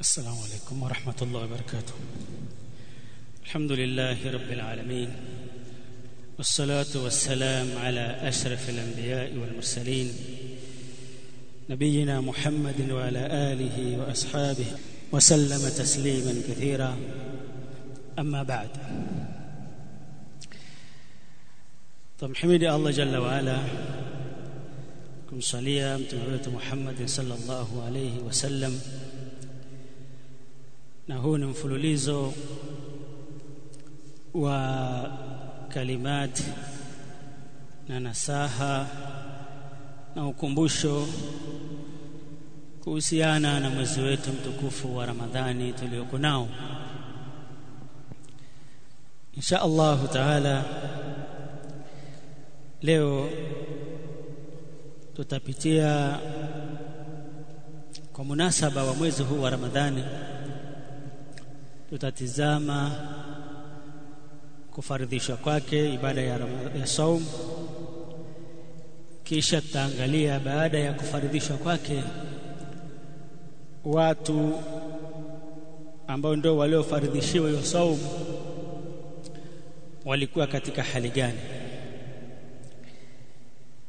السلام عليكم ورحمة الله وبركاته. الحمد لله رب العالمين والصلاة والسلام على أشرف الأنبياء والمرسلين نبينا محمد وعلى آله وأصحابه وسلم تسليما كثيرا. أما بعد tumhimidi Allah jalla waala kumsalia mtume wetu Muhammad sallallahu alayhi wasallam na huu ni mfululizo wa kalimati na nasaha na ukumbusho kuhusiana na mwezi wetu mtukufu wa Ramadhani tulioko nao. Insha Allahu taala leo tutapitia kwa munasaba wa mwezi huu wa Ramadhani tutatizama kufaridhishwa kwake ibada ya, ya saum. Kisha tutaangalia baada ya kufaridhishwa kwake watu ambao ndio waliofaridhishiwa hiyo saum walikuwa katika hali gani.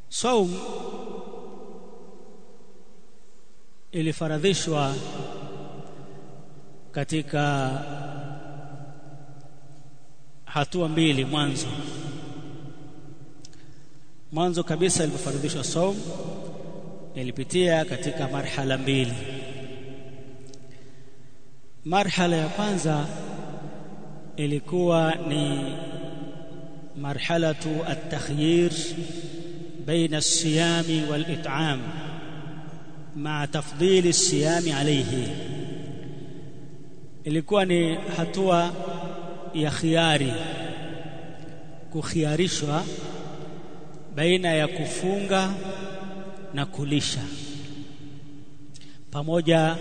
Saum ilifaradhishwa katika hatua mbili mwanzo mwanzo kabisa ilipofaradhishwa saum ilipitia katika marhala mbili marhala ya kwanza ilikuwa ni marhalatu at-takhyir بين الصيام والإطعام مع تفضيل الصيام عليه ilikuwa ni hatua ya khiari kukhiarishwa baina ya kufunga na kulisha pamoja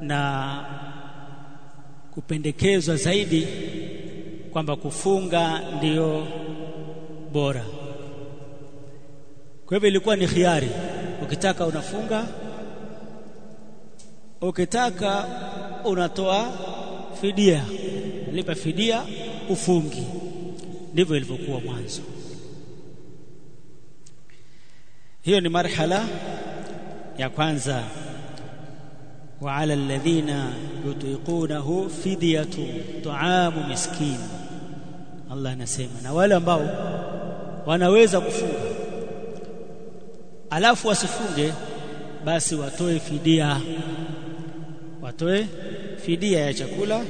na kupendekezwa zaidi kwamba kufunga ndiyo bora. Kwa hivyo ilikuwa ni khiari. Ukitaka unafunga ukitaka unatoa fidia. Lipa fidia ufungi. Ndivyo ilivyokuwa mwanzo. Hiyo ni marhala ya kwanza. Wa ala alladhina yutiqunahu fidyatu tu'amu miskin. Allah anasema na wale ambao wanaweza kufunga alafu wasifunge basi watoe fidia watoe fidia ya chakula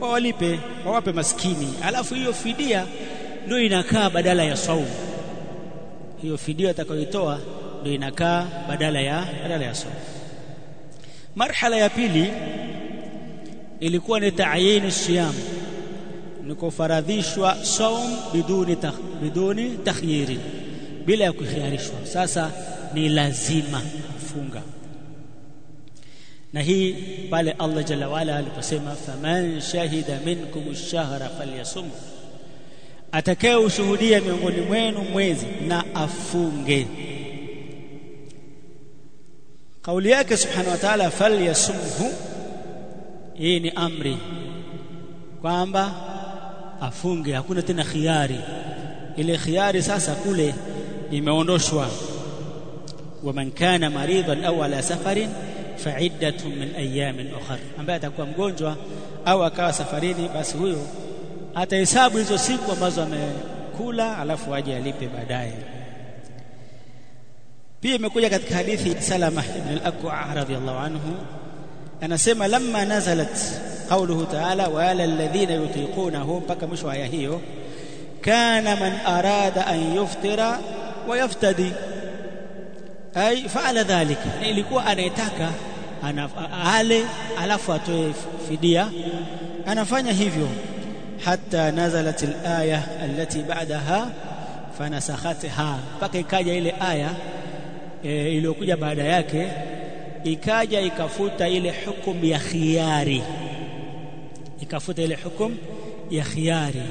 wawalipe wawape maskini. Alafu hiyo fidia ndio inakaa badala ya saumu hiyo fidia atakayoitoa ndio inakaa badala ya badala ya saumu marhala ya pili ilikuwa ni ta'yin siyam ni kufaradhishwa saum biduni takh, biduni takhyiri bila ya kukhiarishwa sasa ni lazima kufunga na hii pale Allah jalla waala aliposema faman shahida minkum ash-shahra falyasum atakaye ushuhudia miongoni mwenu mwezi na afunge. Kauli yake subhanahu wa ta'ala falyasumhu hii ni amri kwamba afunge hakuna tena khiari. Ile khiari sasa kule imeondoshwa. Waman kana maridan au ala safarin faiddatu min ayamin ukhra. Ambaye atakuwa mgonjwa au akawa safarini basi huyo atahesabu hizo siku ambazo amekula alafu aje alipe baadaye. Pia imekuja katika hadithi Salama ibn al-Akwa radhiyallahu anhu. Anasema lamma nazalat qawluhu ta'ala wa alladhina yutiqunahu mpaka mwisho aya hiyo kana man arada an yuftira wa yaftadi. Ay fa'ala dhalika. Ilikuwa anayetaka ale alafu atoe fidia. Anafanya hivyo hata nazalat alaya allati ba'daha fanasakhatha. Mpaka ikaja ile aya e, iliyokuja baada yake ikaja ikafuta ile hukumu ya khiari ikafuta ile hukumu ya khiari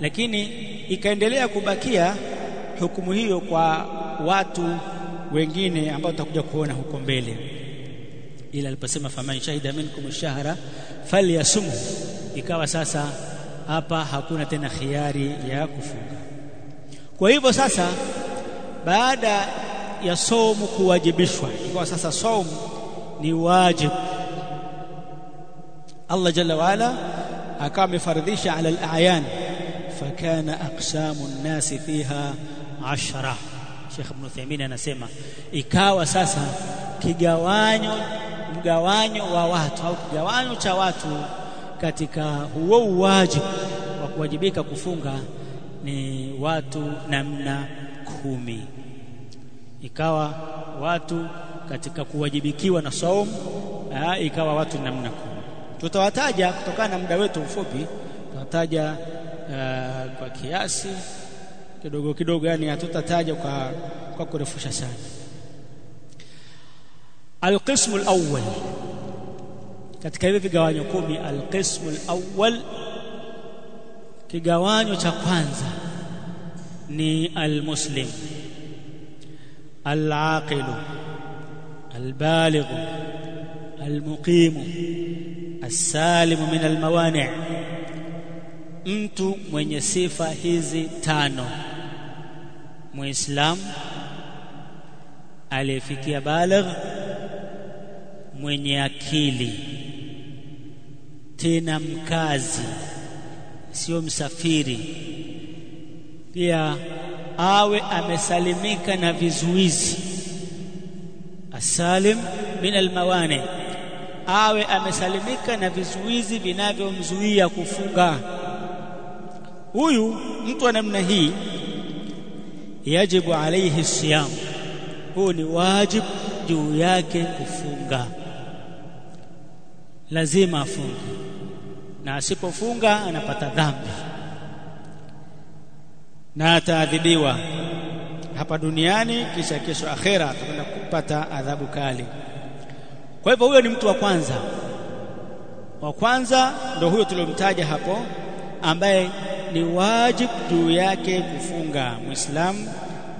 lakini ikaendelea kubakia hukumu hiyo kwa watu wengine ambao tutakuja kuona huko mbele ila aliposema faman shahida minkum ash-shahra falyasumhu ikawa sasa hapa hakuna tena khiari ya kufunga kwa hivyo sasa baada ya somu kuwajibishwa ikawa sasa somu ni wajibu Allah jalla waala akawa amefaradhisha ala al-a'yan fakana aqsamu an-nas fiha ashara Sheikh Ibn Uthaymeen anasema ikawa sasa kigawanyo mgawanyo wa watu au kigawanyo cha watu katika huo uwajibu wa kuwajibika kufunga ni watu namna kumi. Ikawa watu katika kuwajibikiwa na saumu ikawa watu namna kumi. Tutawataja kutokana na muda wetu mfupi tutataja uh, kwa kiasi kidogo kidogo yani hatutataja kwa kwa kurefusha sana alqismu alawwal katika hivi vigawanyo kumi alqismu alawwal kigawanyo cha kwanza ni almuslim العاقل البالغ المقيم السالم من الموانع mtu mwenye sifa hizi tano muislam aliyefikia baligh mwenye akili tena mkazi sio msafiri. Pia awe amesalimika na vizuizi. Asalim min almawane awe amesalimika na vizuizi vinavyomzuia kufunga huyu mtu wa namna hii yajibu alayhi siyam huu ni wajibu juu yake kufunga lazima afunge. Na asipofunga anapata dhambi. Na ataadhibiwa hapa duniani kisha kesho akhera atakwenda kupata adhabu kali. Kwa hivyo huyo ni mtu wa kwanza. Wa kwanza ndio huyo tuliomtaja hapo ambaye ni wajibu juu yake kufunga. Muislamu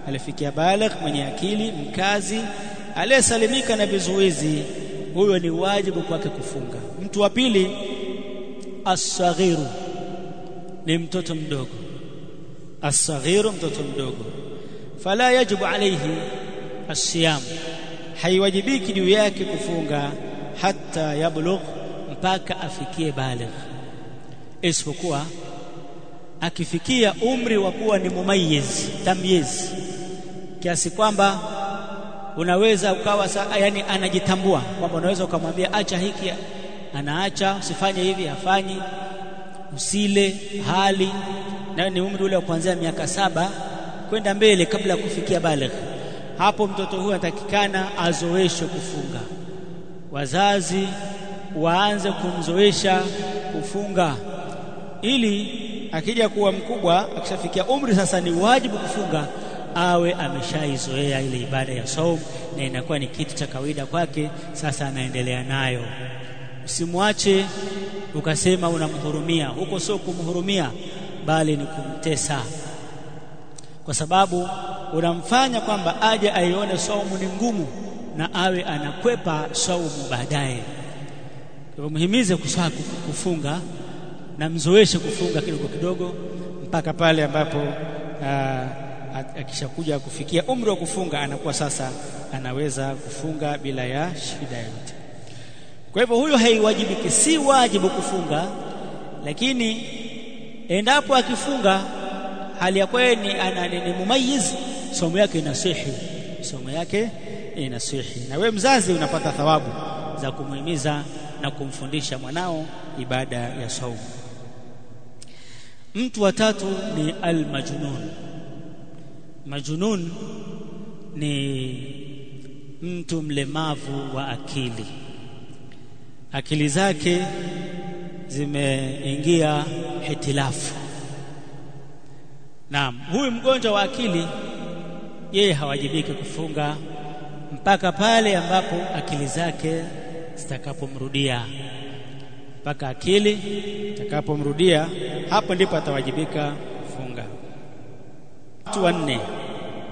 alifikia baligh mwenye akili mkazi aliyesalimika na vizuizi huyo ni wajibu kwake kufunga. Mtu wa pili as-saghiru ni mtoto mdogo. As-saghiru mtoto mdogo. Fala yajibu alayhi as-siyam. Haiwajibiki juu yake kufunga hata yablugh mpaka afikie baligh. Isipokuwa akifikia umri wa kuwa ni mumayyiz tamyiz. Kiasi kwamba unaweza ukawa yani anajitambua kwamba unaweza ukamwambia acha hiki anaacha usifanye hivi afanyi usile hali. Na ni umri ule wa kuanzia miaka saba kwenda mbele kabla ya kufikia baligh. Hapo mtoto huyu anatakikana azoeshwe kufunga. Wazazi waanze kumzoesha kufunga. Ili akija kuwa mkubwa akishafikia umri sasa ni wajibu kufunga awe ameshaizoea ile ibada ya saum na inakuwa ni kitu cha kawaida kwake sasa anaendelea nayo. Usimwache ukasema unamhurumia. Huko sio kumhurumia bali ni kumtesa. Kwa sababu unamfanya kwamba aje aione saumu ni ngumu na awe anakwepa saumu baadaye. Mhimize kufunga na mzoeshe kufunga kidogo kidogo mpaka pale ambapo akishakuja kufikia umri wa kufunga anakuwa sasa anaweza kufunga bila ya shida yoyote. Kwa hivyo huyo haiwajibiki si wajibu kufunga lakini endapo akifunga hali ya kweli ana ni, mumayiz somo yake inasihi somo yake inasihi na we mzazi unapata thawabu za kumuhimiza na kumfundisha mwanao ibada ya saumu. Mtu wa tatu ni almajnun majnun ni mtu mlemavu wa akili. Akili zake zimeingia hitilafu. Naam huyu mgonjwa wa akili yeye hawajibiki kufunga mpaka pale ambapo akili zake zitakapomrudia. Mpaka akili itakapomrudia hapo ndipo atawajibika kufunga. Watu wanne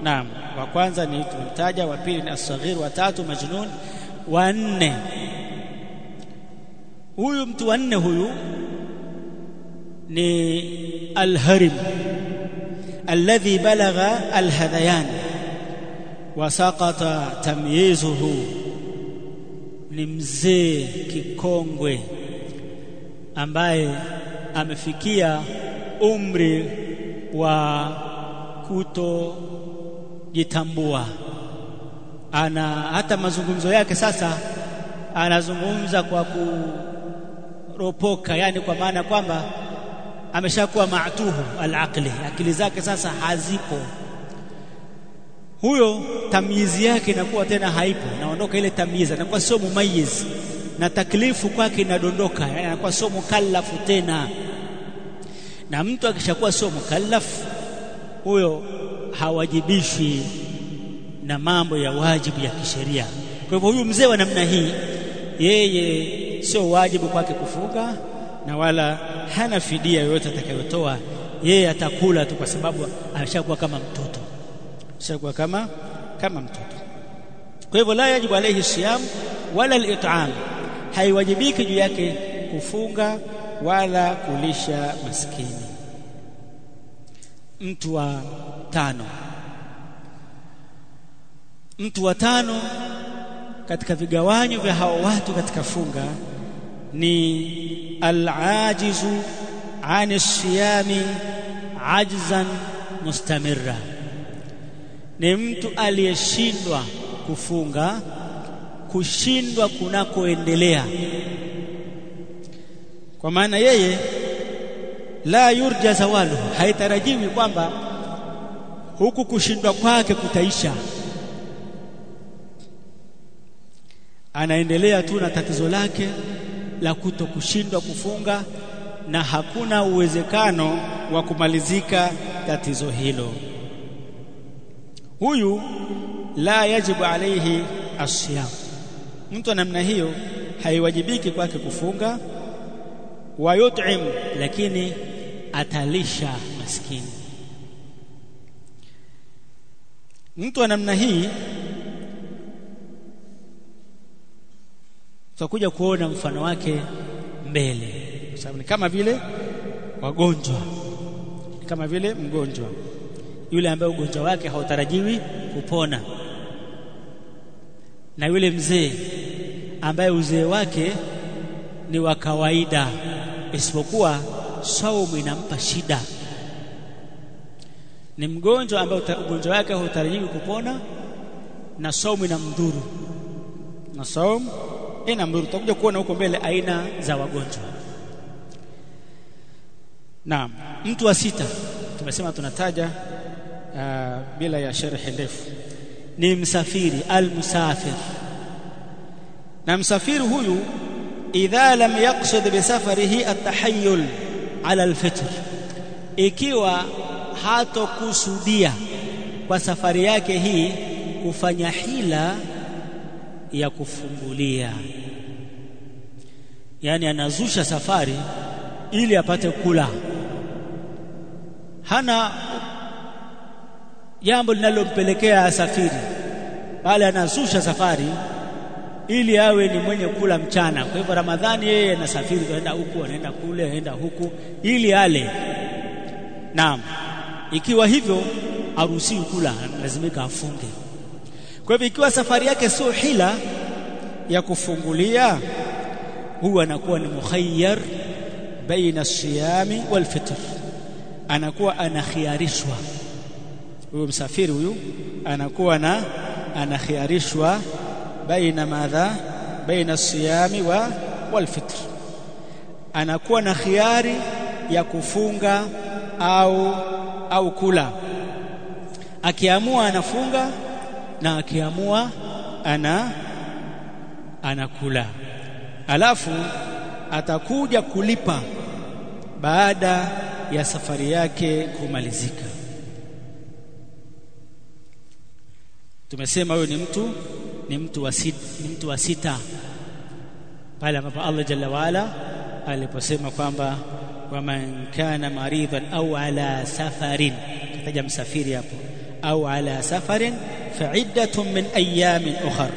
naam wa kwanza ni tumtaja wa pili ni as-saghir wa tatu majnun wa nne. Huyu mtu wa nne huyu ni alharim alladhi balagha alhadhayan wa saqata tamyizuhu ni mzee kikongwe ambaye amefikia umri wa kutojitambua ana hata mazungumzo yake sasa anazungumza kwa kuropoka yani kwa maana kwamba ameshakuwa maatuhu alaqli. Akili zake sasa hazipo. Huyo tamyizi yake inakuwa tena haipo. Naondoka ile tamyizi anakuwa sio mumayiz na taklifu kwake inadondoka yani anakuwa sio mukallafu tena. Na mtu akishakuwa sio mukallafu huyo hawajibishwi na mambo ya wajibu ya kisheria. Kwa hivyo huyu mzee wa namna hii yeye sio wajibu kwake kufuga na wala hana fidia yoyote atakayotoa. Yeye atakula tu kwa sababu ameshakuwa kama mtoto. Ameshakuwa kama kama mtoto. Kwa hivyo la yajibu alayhi siyam wala al-it'am. Haiwajibiki juu yake kufunga wala kulisha maskini mtu wa tano. Mtu wa tano katika vigawanyo vya hao watu katika funga ni al-ajizu siyami ajzan mustamirra. Ni mtu aliyeshindwa kufunga kushindwa kunakoendelea. Kwa maana yeye la yurja zawalu. Haitarajiwi kwamba huku kushindwa kwake kutaisha. Anaendelea tu na tatizo lake la kuto kushindwa kufunga na hakuna uwezekano wa kumalizika tatizo hilo. Huyu la yajibu alayhi asiyam mtu namna hiyo haiwajibiki kwake kufunga wa yut'im lakini atalisha maskini. Mtu wa namna hii tutakuja kuona mfano wake mbele. Kwa sababu ni kama vile wagonjwa. Ni kama vile mgonjwa. Yule ambaye ugonjwa wake hautarajiwi kupona. Na yule mzee ambaye uzee wake ni wa kawaida. Isipokuwa saumu inampa shida. Ni mgonjwa ambaye ugonjwa wake hutarajiwi kupona na saumu inamdhuru. Na saumu inamdhuru. Tutakuja kuona huko mbele aina za wagonjwa. Naam mtu wa sita tumesema tunataja uh, bila ya sharhi ndefu ni msafiri almusafir. Na msafiri huyu idha lam yaqsid bi safarihi at-tahayyul ala al-fitr. Ikiwa hatokusudia kwa safari yake hii kufanya hila ya kufungulia. Yani anazusha safari ili apate kula. Hana jambo linalompelekea asafiri bali anazusha safari ili awe ni mwenye kula mchana. Kwa hivyo ramadhani yeye anasafiri anaenda huku anaenda kule anaenda huku ili ale. Naam. Ikiwa hivyo aruhusiwi kula lazimika afunge. Kwa hivyo ikiwa safari yake sio hila ya kufungulia huwa anakuwa ni mukhayyar baina siyami wal fitr. Anakuwa anakhiarishwa huyo msafiri huyu anakuwa na anakhiarishwa baina madha baina siyami wa walfitr anakuwa na khiari ya kufunga au au kula. Akiamua anafunga na akiamua ana anakula. Alafu atakuja kulipa baada ya safari yake kumalizika. Tumesema huyo ni mtu ni mtu wa sita, ni mtu wa sita. Pale ambapo Allah jalla waala aliposema kwamba waman kana maridhan au ala safarin kataja msafiri hapo au ala safarin fa'iddatun min ayamin ukhra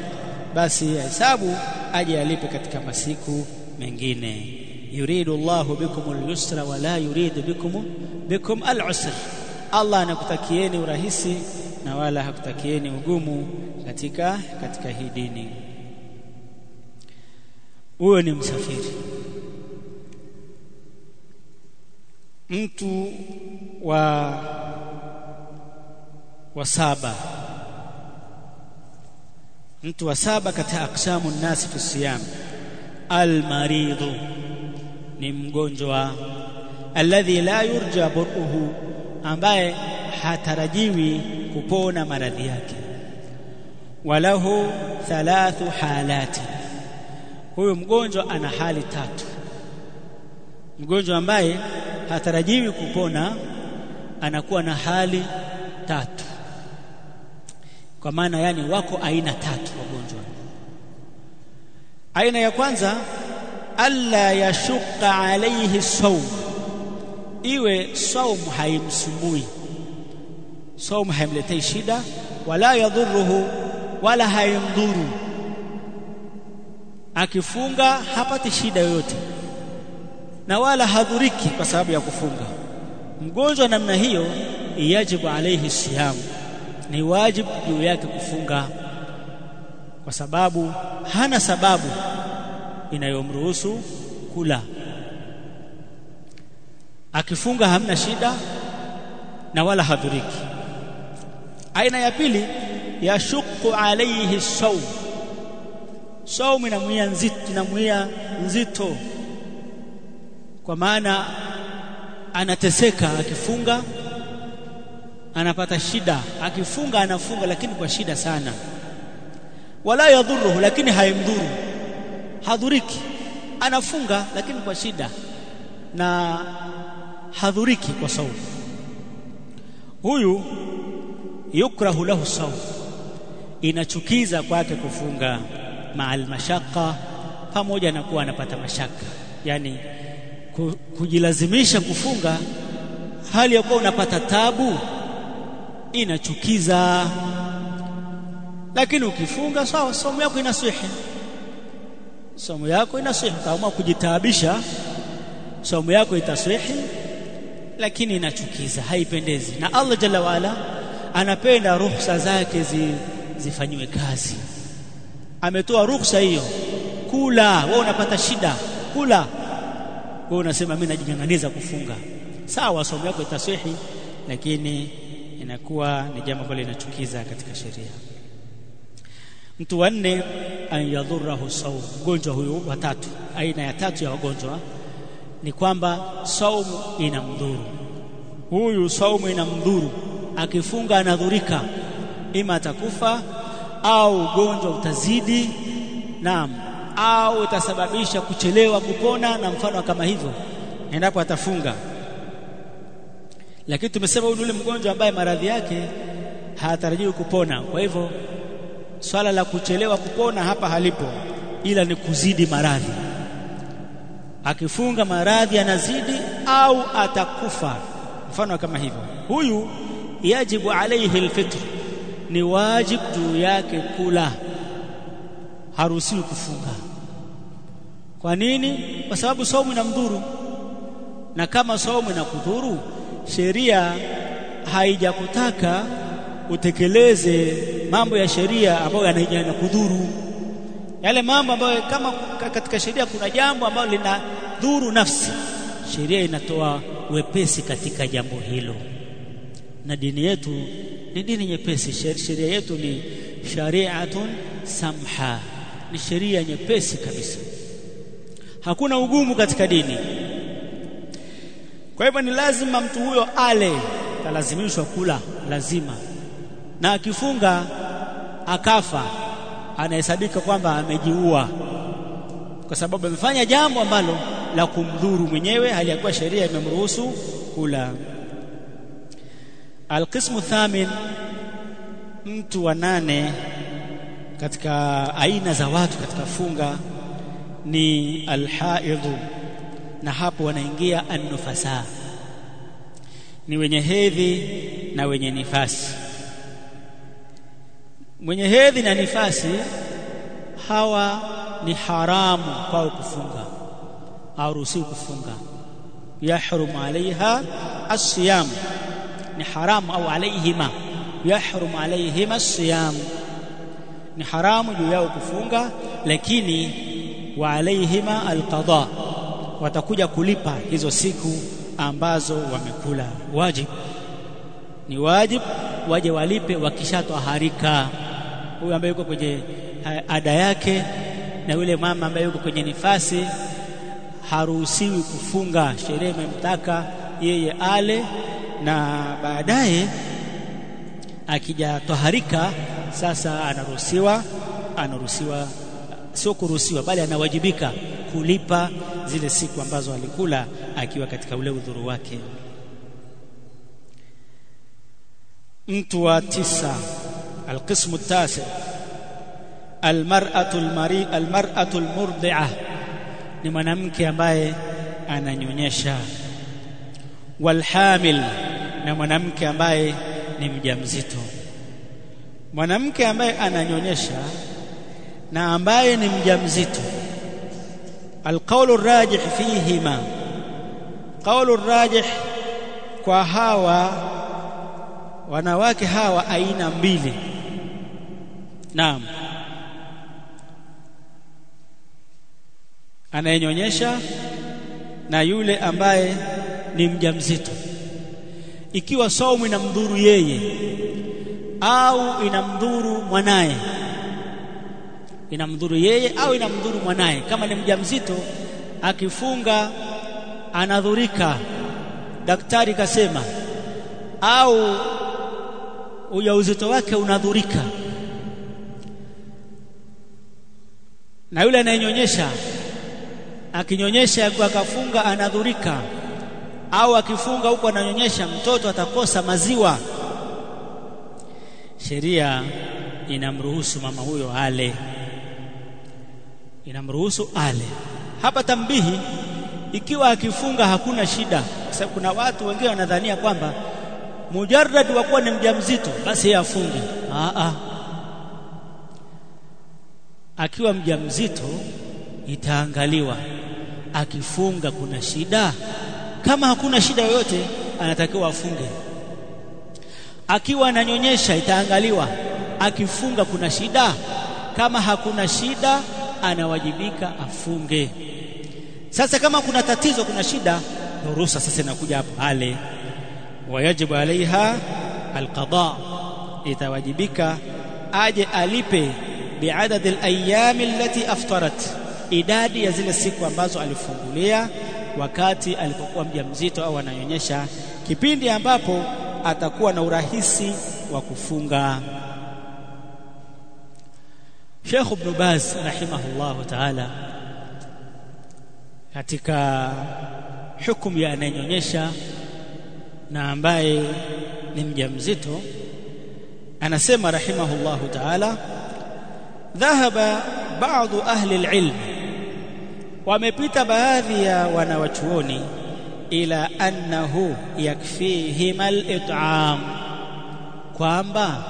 basi hesabu aje alipe katika masiku mengine. Yuridu Allahu bikum al-yusra wa la yuridu bikum bikum al-usra Allah anakutakieni urahisi na wala hakutakieni ugumu katika katika hii dini. Huyo ni msafiri. Mtu wa wa saba. Mtu wa saba katika aksamu nasi fi siyam. Almaridhu. Ni mgonjwa. Alladhi la yurja buruhu. Ambaye hatarajiwi kupona maradhi yake. Walahu thalathu halati. Huyu mgonjwa ana hali tatu. Mgonjwa ambaye hatarajiwi kupona anakuwa na hali tatu. Kwa maana yani wako aina tatu wagonjwa. Aina ya kwanza alla yashuqa alayhi sawm iwe saumu haimsumbui saum haimletei shida wala yadhuruhu wala haimdhuru akifunga hapati shida yoyote. Na wala hadhuriki kwa sababu ya kufunga. Mgonjwa namna hiyo yajibu alayhi siyam. Ni wajibu juu yake kufunga. Kwa sababu hana sababu inayomruhusu kula. Akifunga hamna shida na wala hadhuriki aina ya pili yashuku alayhi sawm saum inamuia nzito inamuia nzito. Kwa maana anateseka akifunga anapata shida. Akifunga anafunga lakini kwa shida sana. Wala yadhuruhu lakini haimdhuru. Hadhuriki. Anafunga lakini kwa shida. Na hadhuriki kwa saumu huyu yukrahu lahu sawm. Inachukiza kwake kufunga maal mashaka pamoja na kuwa anapata mashaka. Yani kujilazimisha kufunga hali ya kuwa unapata tabu inachukiza. Lakini ukifunga sawa somo yako inasihi somo yako inasihi kama kujitaabisha somo yako itasihi lakini inachukiza haipendezi. Na Allah jalla waala anapenda ruhusa zake zi, zifanyiwe kazi. Ametoa ruhusa hiyo. Kula wewe unapata shida. Kula. Wewe unasema mimi najinyang'aniza kufunga. Sawa somo yako itasihi lakini inakuwa ni jambo ambalo linachukiza katika sheria. Mtu wanne anyadhurahu an yadhurahu saum mgonjwa huyu watatu aina ya tatu ya wagonjwa ni kwamba saumu inamdhuru. Huyu saumu inamdhuru akifunga anadhurika. Ima atakufa au ugonjwa utazidi naam au utasababisha kuchelewa kupona na mfano kama hivyo endapo atafunga. Lakini tumesema huyu yule mgonjwa ambaye maradhi yake hatarajiwi kupona. Kwa hivyo swala la kuchelewa kupona hapa halipo ila ni kuzidi maradhi. Akifunga maradhi anazidi au atakufa. Mfano kama hivyo. Huyu yajibu alayhi alfitr. Ni wajib juu yake kula. Haruhusiwi kufunga kwa nini? Kwa sababu saumu inamdhuru. Na kama saumu inakudhuru sheria haijakutaka utekeleze mambo ya sheria ambayo yanakudhuru yale mambo ambayo kama katika sheria kuna jambo ambalo lina dhuru nafsi sheria inatoa wepesi katika jambo hilo na dini yetu ni dini nyepesi. Sheria yetu ni shari'atun samha. Ni sheria nyepesi kabisa. Hakuna ugumu katika dini. Kwa hivyo ni lazima mtu huyo ale atalazimishwa kula lazima. Na akifunga akafa anahesabika kwamba amejiua. Kwa sababu amefanya jambo ambalo la kumdhuru mwenyewe hali ya kuwa sheria imemruhusu kula alqismu thamin mtu wa nane katika aina za watu katika funga ni alhaidhu na hapo wanaingia annufasa. Ni wenye hedhi na wenye nifasi. Mwenye hedhi na nifasi hawa ni haramu kwao kufunga au kufunga. Yahrumu alaiha as-siyam ni haramu au alaihima yahrum alaihima as-siyam. Ni haramu juu yao kufunga lakini wa alaihima alqada watakuja kulipa hizo siku ambazo wamekula. Wajib. Ni wajib waje walipe wakishatwaharika huyu ambaye yuko kwenye ada yake na yule mama ambaye yuko kwenye nifasi haruhusiwi kufunga sherehe imemtaka yeye ale na baadaye akijatwaharika sasa anaruhusiwa anaruhusiwa sio kuruhusiwa bali anawajibika kulipa zile siku ambazo alikula akiwa katika ule udhuru wake. Mtu wa tisa alqismu tasi almar'atu almari almar'atu almurdi'ah ni mwanamke ambaye ananyonyesha walhamil na mwanamke ambaye ni mjamzito. Mwanamke ambaye ananyonyesha na ambaye ni mjamzito. Alqaulu rajih fihima. Qaulu rajih kwa hawa wanawake hawa aina mbili. Naam. Anayenyonyesha na yule ambaye ni mjamzito. Ikiwa saumu inamdhuru yeye au inamdhuru mwanaye inamdhuru yeye au inamdhuru mwanaye. Kama ni mjamzito akifunga anadhurika. Daktari kasema au ujauzito wake unadhurika. Na yule anayenyonyesha akinyonyesha akafunga anadhurika au akifunga huko ananyonyesha mtoto atakosa maziwa. Sheria inamruhusu mama huyo ale. Inamruhusu ale. Hapa tambihi ikiwa akifunga hakuna shida. Kwa sababu kuna watu wengine wanadhania kwamba mujarrad wa kuwa ni mjamzito basi yeye afunge. A a akiwa mjamzito itaangaliwa. Akifunga kuna shida kama hakuna shida yoyote anatakiwa afunge. Akiwa ananyonyesha itaangaliwa. Akifunga kuna shida? Kama hakuna shida anawajibika afunge. Sasa kama kuna tatizo kuna shida ruhusa sasa inakuja hapo ale wayajibu alaiha alqada. Itawajibika aje alipe biadad alayam allati aftarat. Idadi ya zile siku ambazo alifungulia wakati alipokuwa mjamzito au ananyonyesha kipindi ambapo atakuwa na urahisi wa kufunga. Sheikh Ibn Baz rahimahullah ta'ala katika hukumu ya anayenyonyesha na ambaye ni mjamzito anasema rahimahullah ta'ala dhahaba baadhi ahli alilm wamepita baadhi ya wanawachuoni ila annahu yakfihim al-it'am kwamba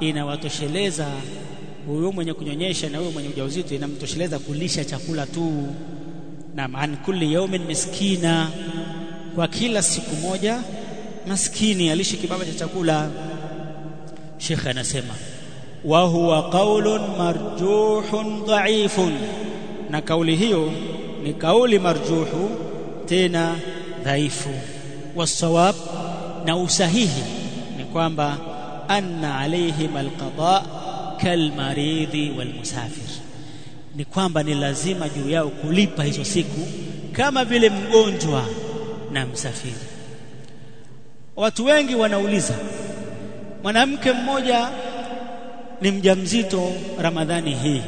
inawatosheleza huyo mwenye kunyonyesha na huyo mwenye ujauzito inamtosheleza kulisha chakula tu na an kulli yawmin miskina kwa kila siku moja maskini alishi kibaba cha chakula. Sheikh anasema wa huwa qaulun marjuhun dha'ifun na kauli hiyo ni kauli marjuhu tena dhaifu. Wasawab na usahihi ni kwamba anna alaihim alqada kalmaridhi walmusafir. Ni kwamba ni lazima juu yao kulipa hizo siku kama vile mgonjwa na msafiri. Watu wengi wanauliza mwanamke mmoja ni mjamzito ramadhani hii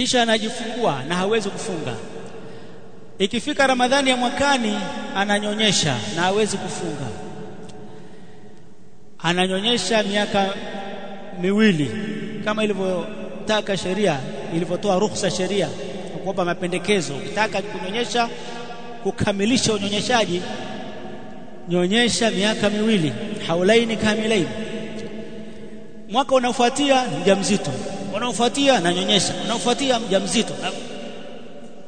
kisha anajifungua na hawezi kufunga. Ikifika ramadhani ya mwakani ananyonyesha na hawezi kufunga. Ananyonyesha miaka miwili kama ilivyotaka sheria ilivyotoa ruhusa sheria kuomba mapendekezo. Ukitaka kunyonyesha kukamilisha unyonyeshaji nyonyesha miaka miwili. Haulaini kamilaini mwaka unafuatia mjamzito unaofuatia nanyonyesha wanaofuatia mjamzito.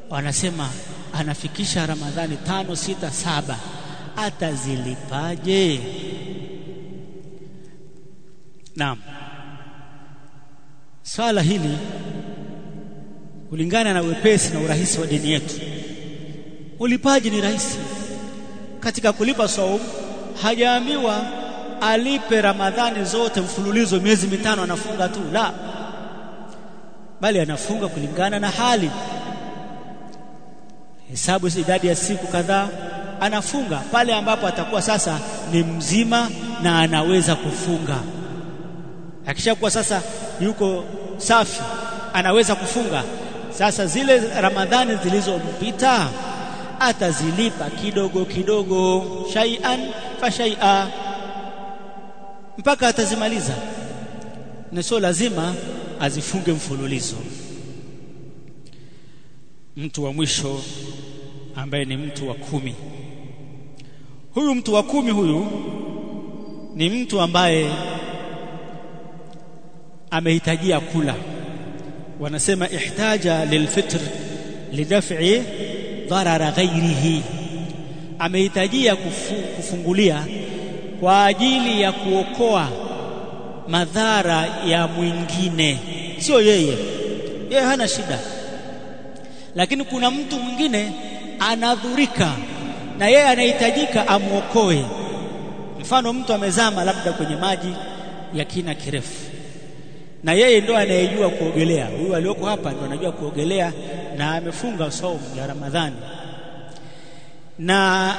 Wanasema anafikisha Ramadhani tano sita saba. Atazilipaje? Naam. Swala hili kulingana na wepesi na urahisi wa dini yetu ulipaji ni rahisi. Katika kulipa saumu hajaambiwa alipe ramadhani zote mfululizo miezi mitano anafunga tu. La bali anafunga kulingana na hali. Hesabu idadi ya siku kadhaa anafunga pale ambapo atakuwa sasa ni mzima na anaweza kufunga. Akishakuwa sasa yuko safi anaweza kufunga. Sasa zile ramadhani zilizompita atazilipa kidogo kidogo shay'an fa shay'a mpaka atazimaliza. Na sio lazima azifunge mfululizo. Mtu wa mwisho ambaye ni mtu wa kumi. Huyu mtu wa kumi huyu ni mtu ambaye amehitajia kula. Wanasema ihtaja lilfitr lidaf'i dharara ghairihi amehitajia kufu, kufungulia kwa ajili ya kuokoa madhara ya mwingine sio yeye. Yeye hana shida. Lakini kuna mtu mwingine anadhurika na yeye anahitajika amuokoe. Mfano mtu amezama labda kwenye maji ya kina kirefu. Na yeye ndo anayejua kuogelea. Huyu alioko hapa ndo anajua kuogelea na amefunga saumu ya Ramadhani. Na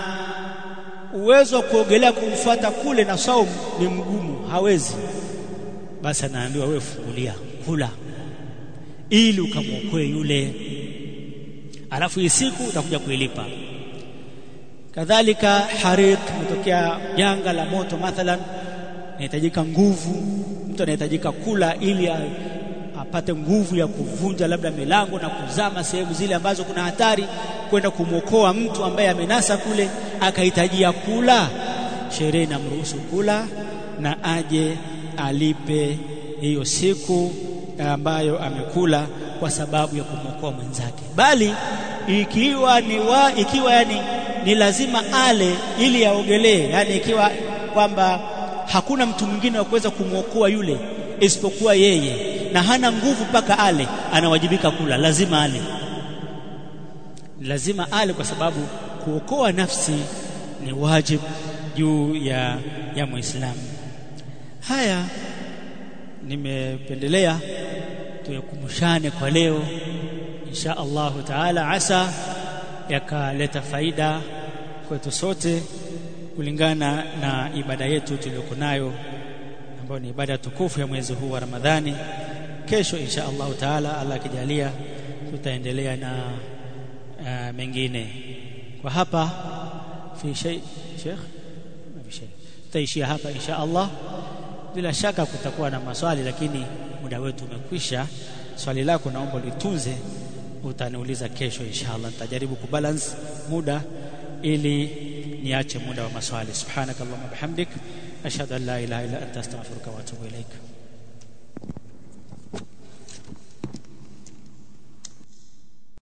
uwezo wa kuogelea kumfuata kule na saumu ni mgumu. Hawezi. Basi anaambiwa wewe fungulia kula ili ukamwokoe yule. Alafu hii siku utakuja kuilipa. Kadhalika hariq mtokea janga la moto mathalan inahitajika nguvu. Mtu anahitajika kula ili apate nguvu ya kuvunja labda milango na kuzama sehemu zile ambazo kuna hatari kwenda kumwokoa mtu ambaye amenasa kule akahitajia kula. Sherehe inamruhusu kula na aje alipe hiyo siku ambayo amekula kwa sababu ya kumwokoa mwenzake. Bali ikiwa ni wa, ikiwa yani ni lazima ale ili aogelee yani ikiwa kwamba hakuna mtu mwingine wa kuweza kumwokoa yule isipokuwa yeye na hana nguvu mpaka ale anawajibika kula. Lazima ale. Lazima ale kwa sababu kuokoa nafsi ni wajibu juu ya ya muislamu. Haya nimependelea tuyakumbushane kwa leo. Insha Allahu taala asa yakaleta faida kwetu sote kulingana na ibada yetu tuliyokuwa nayo ambayo ni ibada tukufu ya mwezi huu wa Ramadhani. Kesho insha Allahu taala Allah akijalia tutaendelea na uh, mengine. Kwa hapa fi shay Sheikh tutaishia hapa insha Allah bila shaka kutakuwa na maswali lakini muda wetu umekwisha. Swali lako naomba litunze utaniuliza kesho inshallah. Nitajaribu kubalance muda ili niache muda wa maswali. Subhanakallahumma bihamdik ashhadu an la ilaha illa anta astaghfiruka wa atubu ilaika